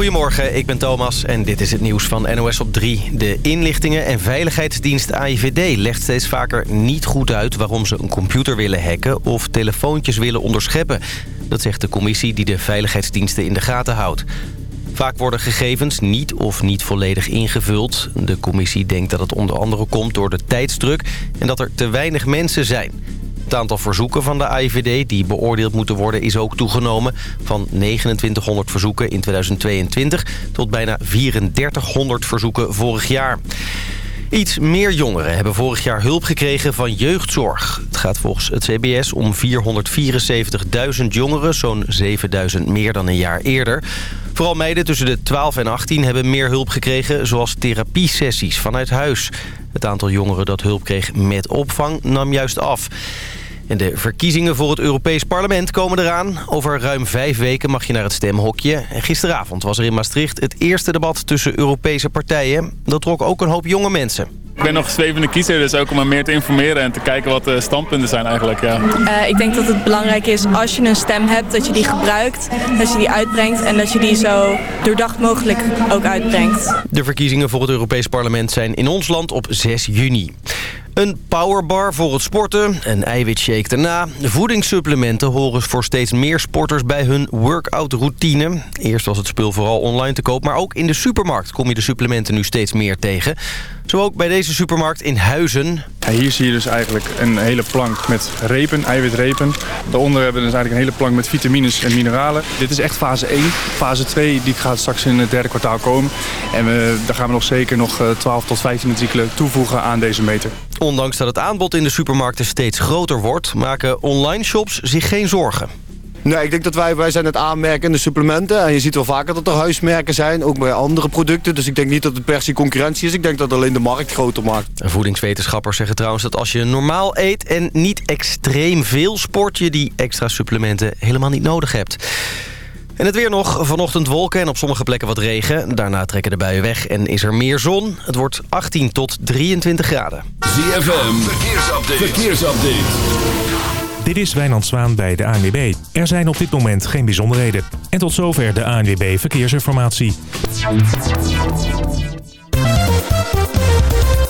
Goedemorgen, ik ben Thomas en dit is het nieuws van NOS op 3. De inlichtingen- en veiligheidsdienst AIVD legt steeds vaker niet goed uit... waarom ze een computer willen hacken of telefoontjes willen onderscheppen. Dat zegt de commissie die de veiligheidsdiensten in de gaten houdt. Vaak worden gegevens niet of niet volledig ingevuld. De commissie denkt dat het onder andere komt door de tijdsdruk... en dat er te weinig mensen zijn... Het aantal verzoeken van de AIVD die beoordeeld moeten worden is ook toegenomen. Van 2900 verzoeken in 2022 tot bijna 3400 verzoeken vorig jaar. Iets meer jongeren hebben vorig jaar hulp gekregen van jeugdzorg. Het gaat volgens het CBS om 474.000 jongeren, zo'n 7.000 meer dan een jaar eerder. Vooral meiden tussen de 12 en 18 hebben meer hulp gekregen, zoals therapiesessies vanuit huis. Het aantal jongeren dat hulp kreeg met opvang nam juist af. En de verkiezingen voor het Europees Parlement komen eraan. Over ruim vijf weken mag je naar het stemhokje. En gisteravond was er in Maastricht het eerste debat tussen Europese partijen. Dat trok ook een hoop jonge mensen. Ik ben nog zwevende kiezer, dus ook om me meer te informeren en te kijken wat de standpunten zijn eigenlijk. Ja. Uh, ik denk dat het belangrijk is als je een stem hebt, dat je die gebruikt, dat je die uitbrengt en dat je die zo doordacht mogelijk ook uitbrengt. De verkiezingen voor het Europees Parlement zijn in ons land op 6 juni. Een powerbar voor het sporten, een eiwitshake daarna. Voedingssupplementen horen voor steeds meer sporters bij hun workout routine. Eerst was het spul vooral online te koop, maar ook in de supermarkt kom je de supplementen nu steeds meer tegen. Zo ook bij deze supermarkt in Huizen. Hier zie je dus eigenlijk een hele plank met repen, eiwitrepen. Daaronder hebben we dus eigenlijk een hele plank met vitamines en mineralen. Dit is echt fase 1. Fase 2 die gaat straks in het derde kwartaal komen. En we, daar gaan we nog zeker nog 12 tot 15 artikelen toevoegen aan deze meter. Ondanks dat het aanbod in de supermarkten steeds groter wordt... maken online shops zich geen zorgen. Nee, ik denk dat wij, wij zijn het aanmerken in de supplementen. En je ziet wel vaker dat er huismerken zijn, ook bij andere producten. Dus ik denk niet dat het per se concurrentie is. Ik denk dat alleen de markt groter maakt. Voedingswetenschappers zeggen trouwens dat als je normaal eet... en niet extreem veel sport, je die extra supplementen helemaal niet nodig hebt. En het weer nog. Vanochtend wolken en op sommige plekken wat regen. Daarna trekken de buien weg en is er meer zon. Het wordt 18 tot 23 graden. ZFM, verkeersupdate. verkeersupdate. Dit is Wijnand Zwaan bij de ANWB. Er zijn op dit moment geen bijzonderheden. En tot zover de ANWB Verkeersinformatie.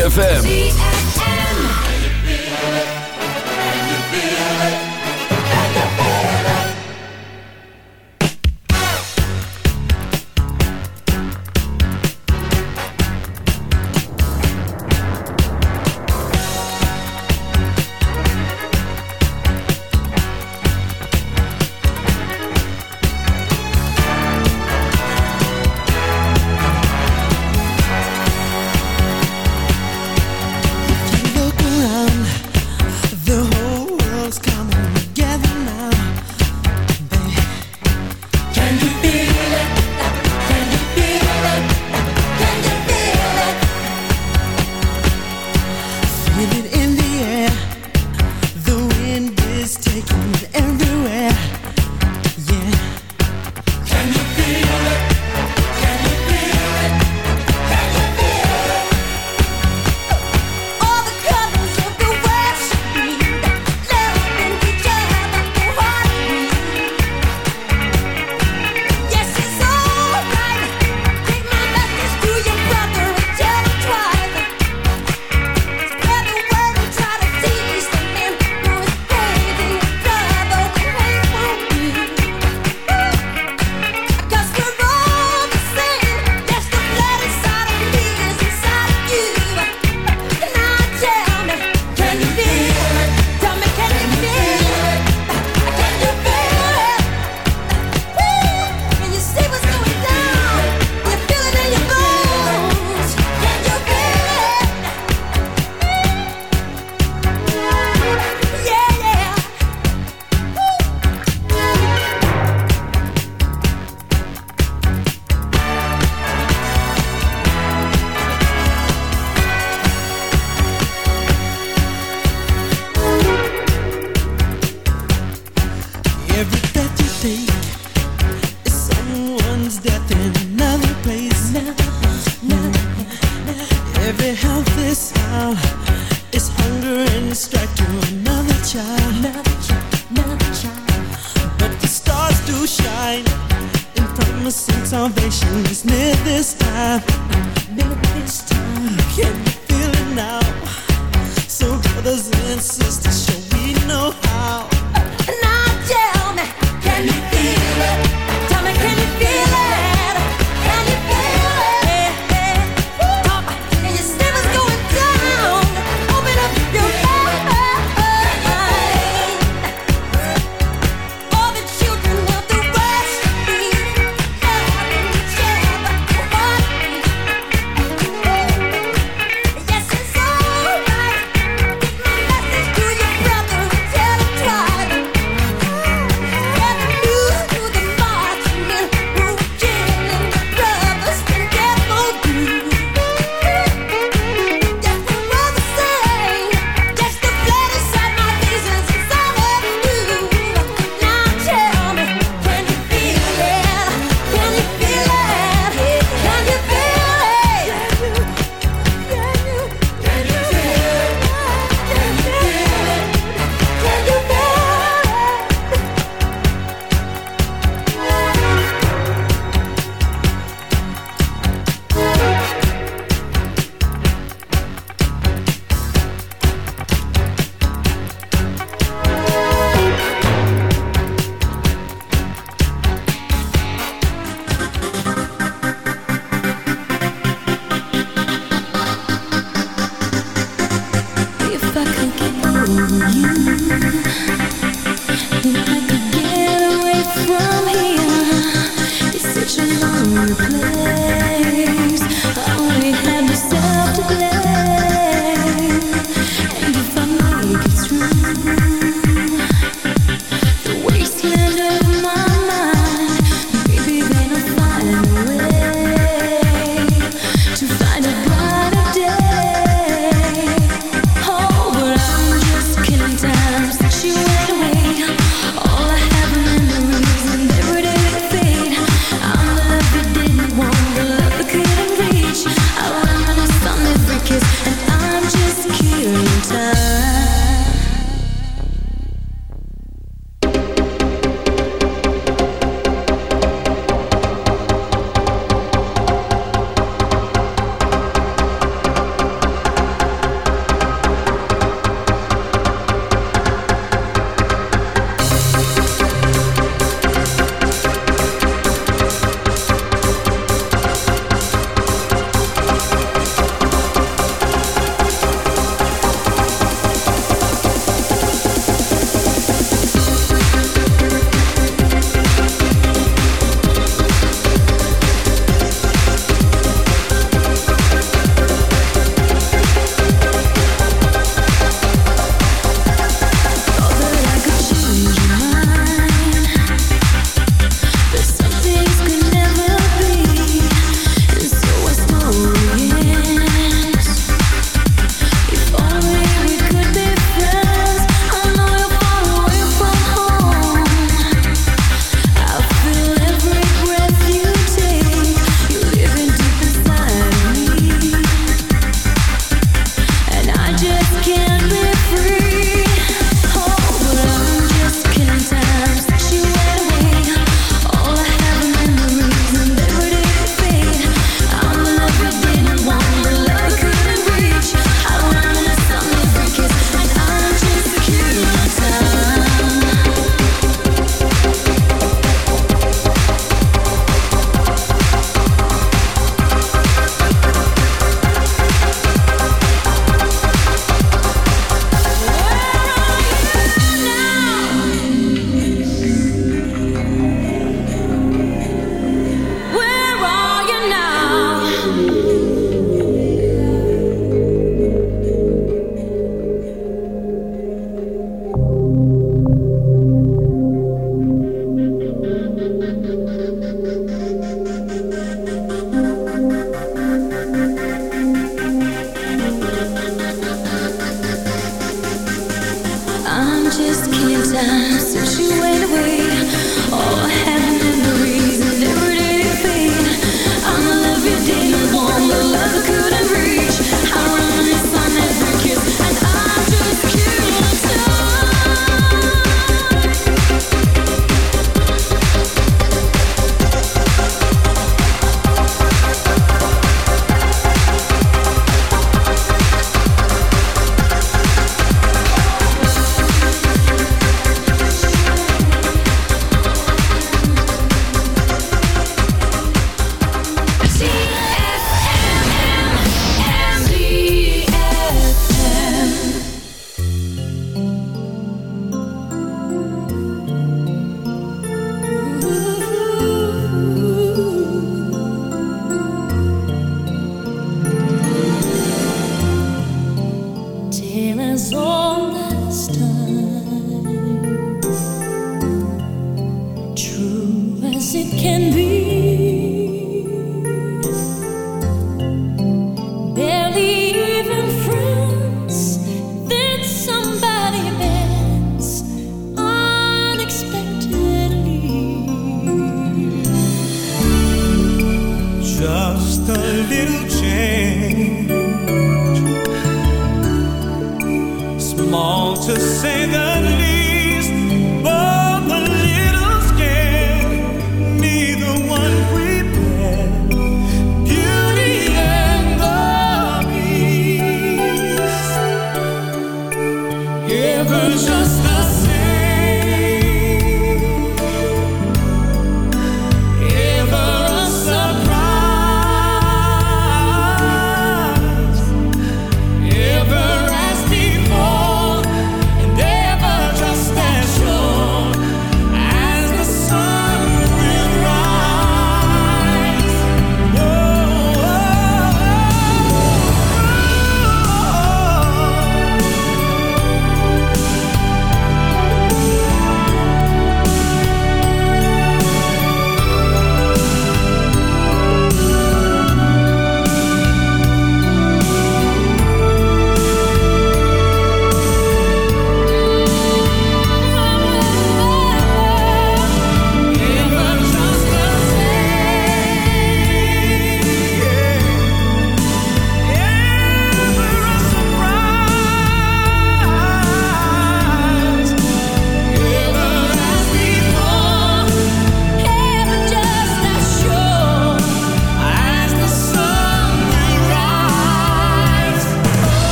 ZFM. and every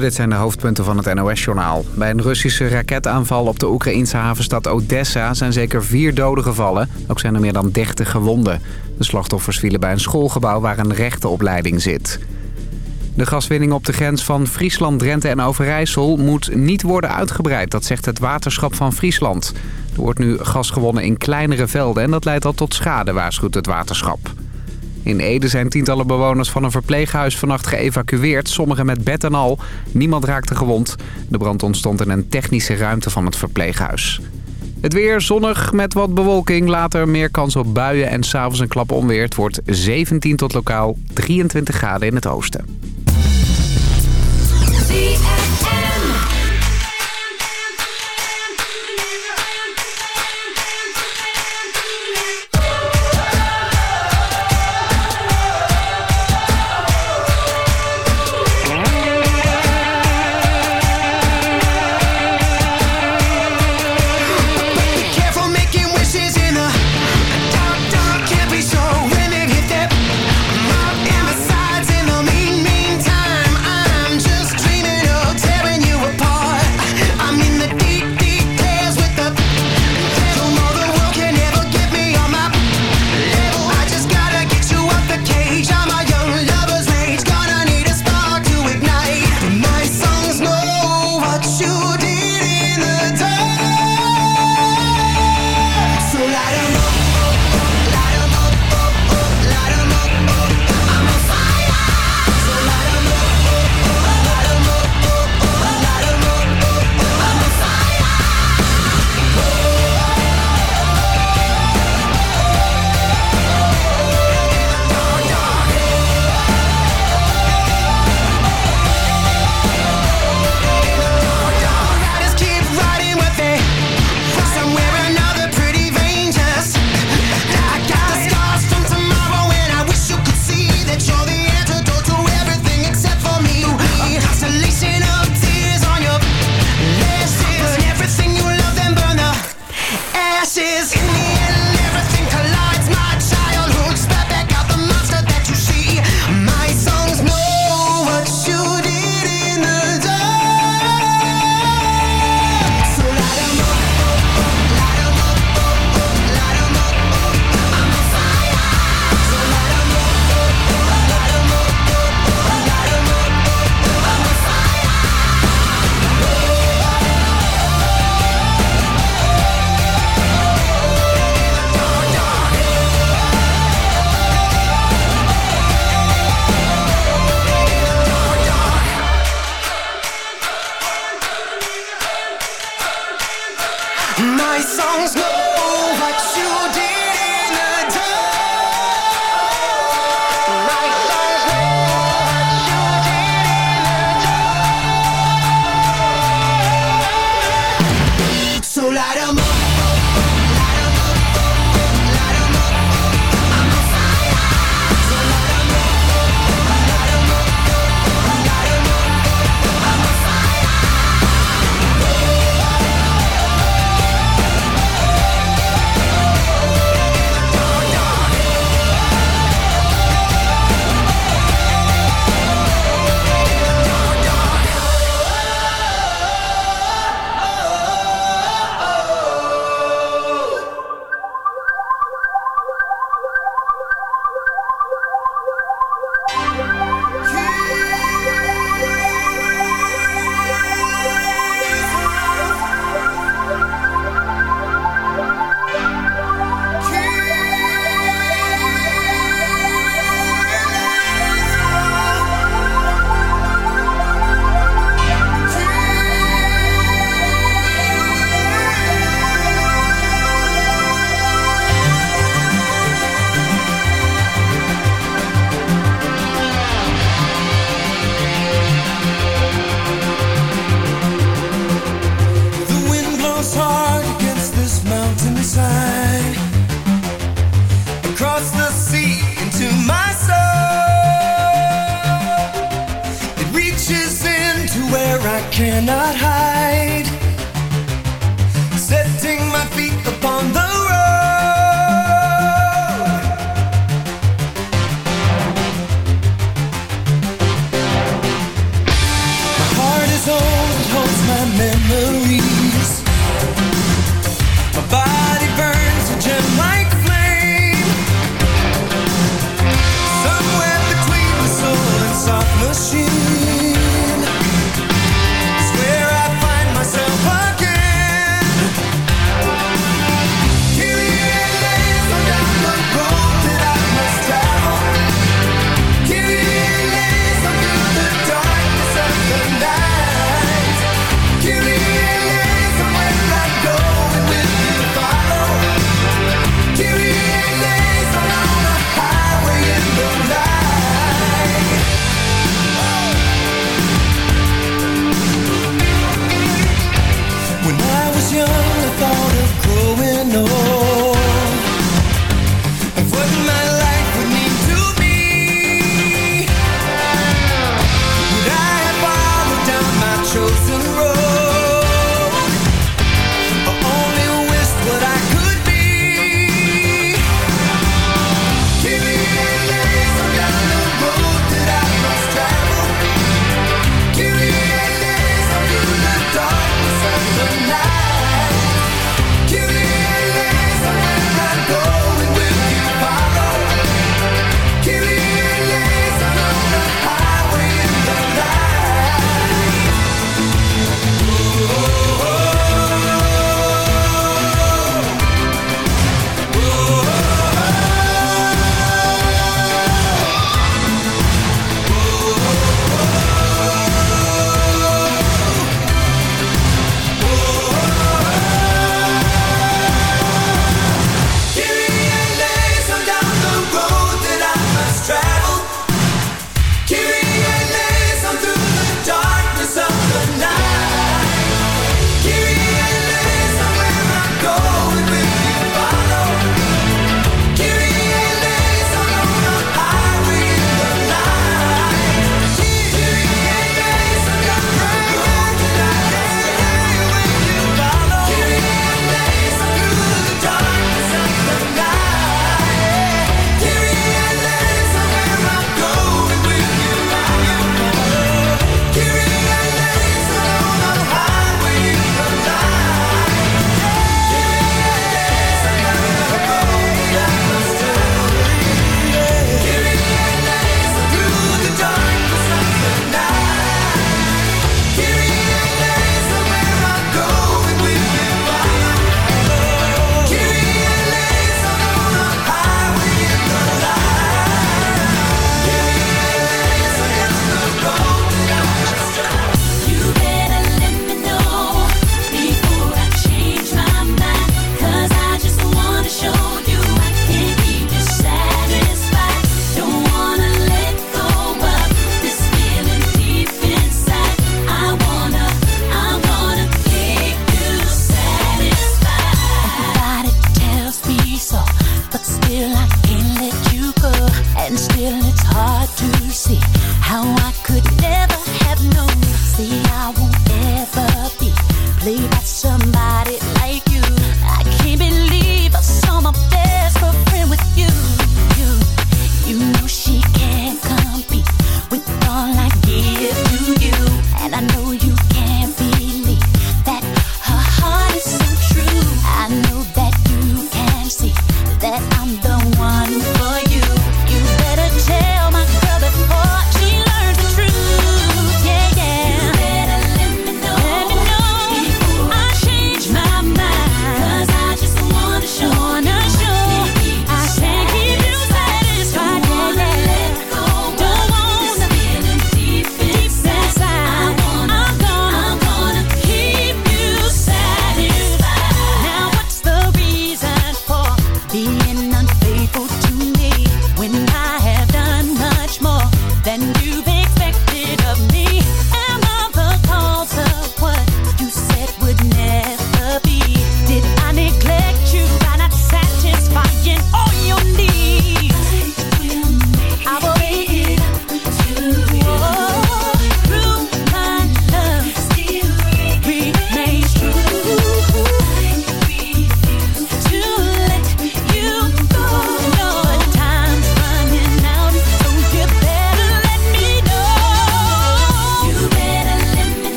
Dit zijn de hoofdpunten van het NOS-journaal. Bij een Russische raketaanval op de Oekraïnse havenstad Odessa zijn zeker vier doden gevallen. Ook zijn er meer dan 30 gewonden. De slachtoffers vielen bij een schoolgebouw waar een rechtenopleiding zit. De gaswinning op de grens van Friesland, Drenthe en Overijssel moet niet worden uitgebreid. Dat zegt het waterschap van Friesland. Er wordt nu gas gewonnen in kleinere velden en dat leidt al tot schade, waarschuwt het waterschap. In Ede zijn tientallen bewoners van een verpleeghuis vannacht geëvacueerd. Sommigen met bed en al. Niemand raakte gewond. De brand ontstond in een technische ruimte van het verpleeghuis. Het weer zonnig met wat bewolking. Later meer kans op buien en s'avonds een klap onweer. Het wordt 17 tot lokaal 23 graden in het oosten.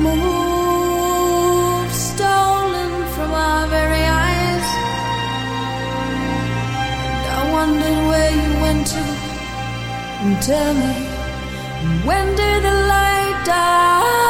Moved, stolen from our very eyes. And I wondered where you went to. And tell me, when did the light die?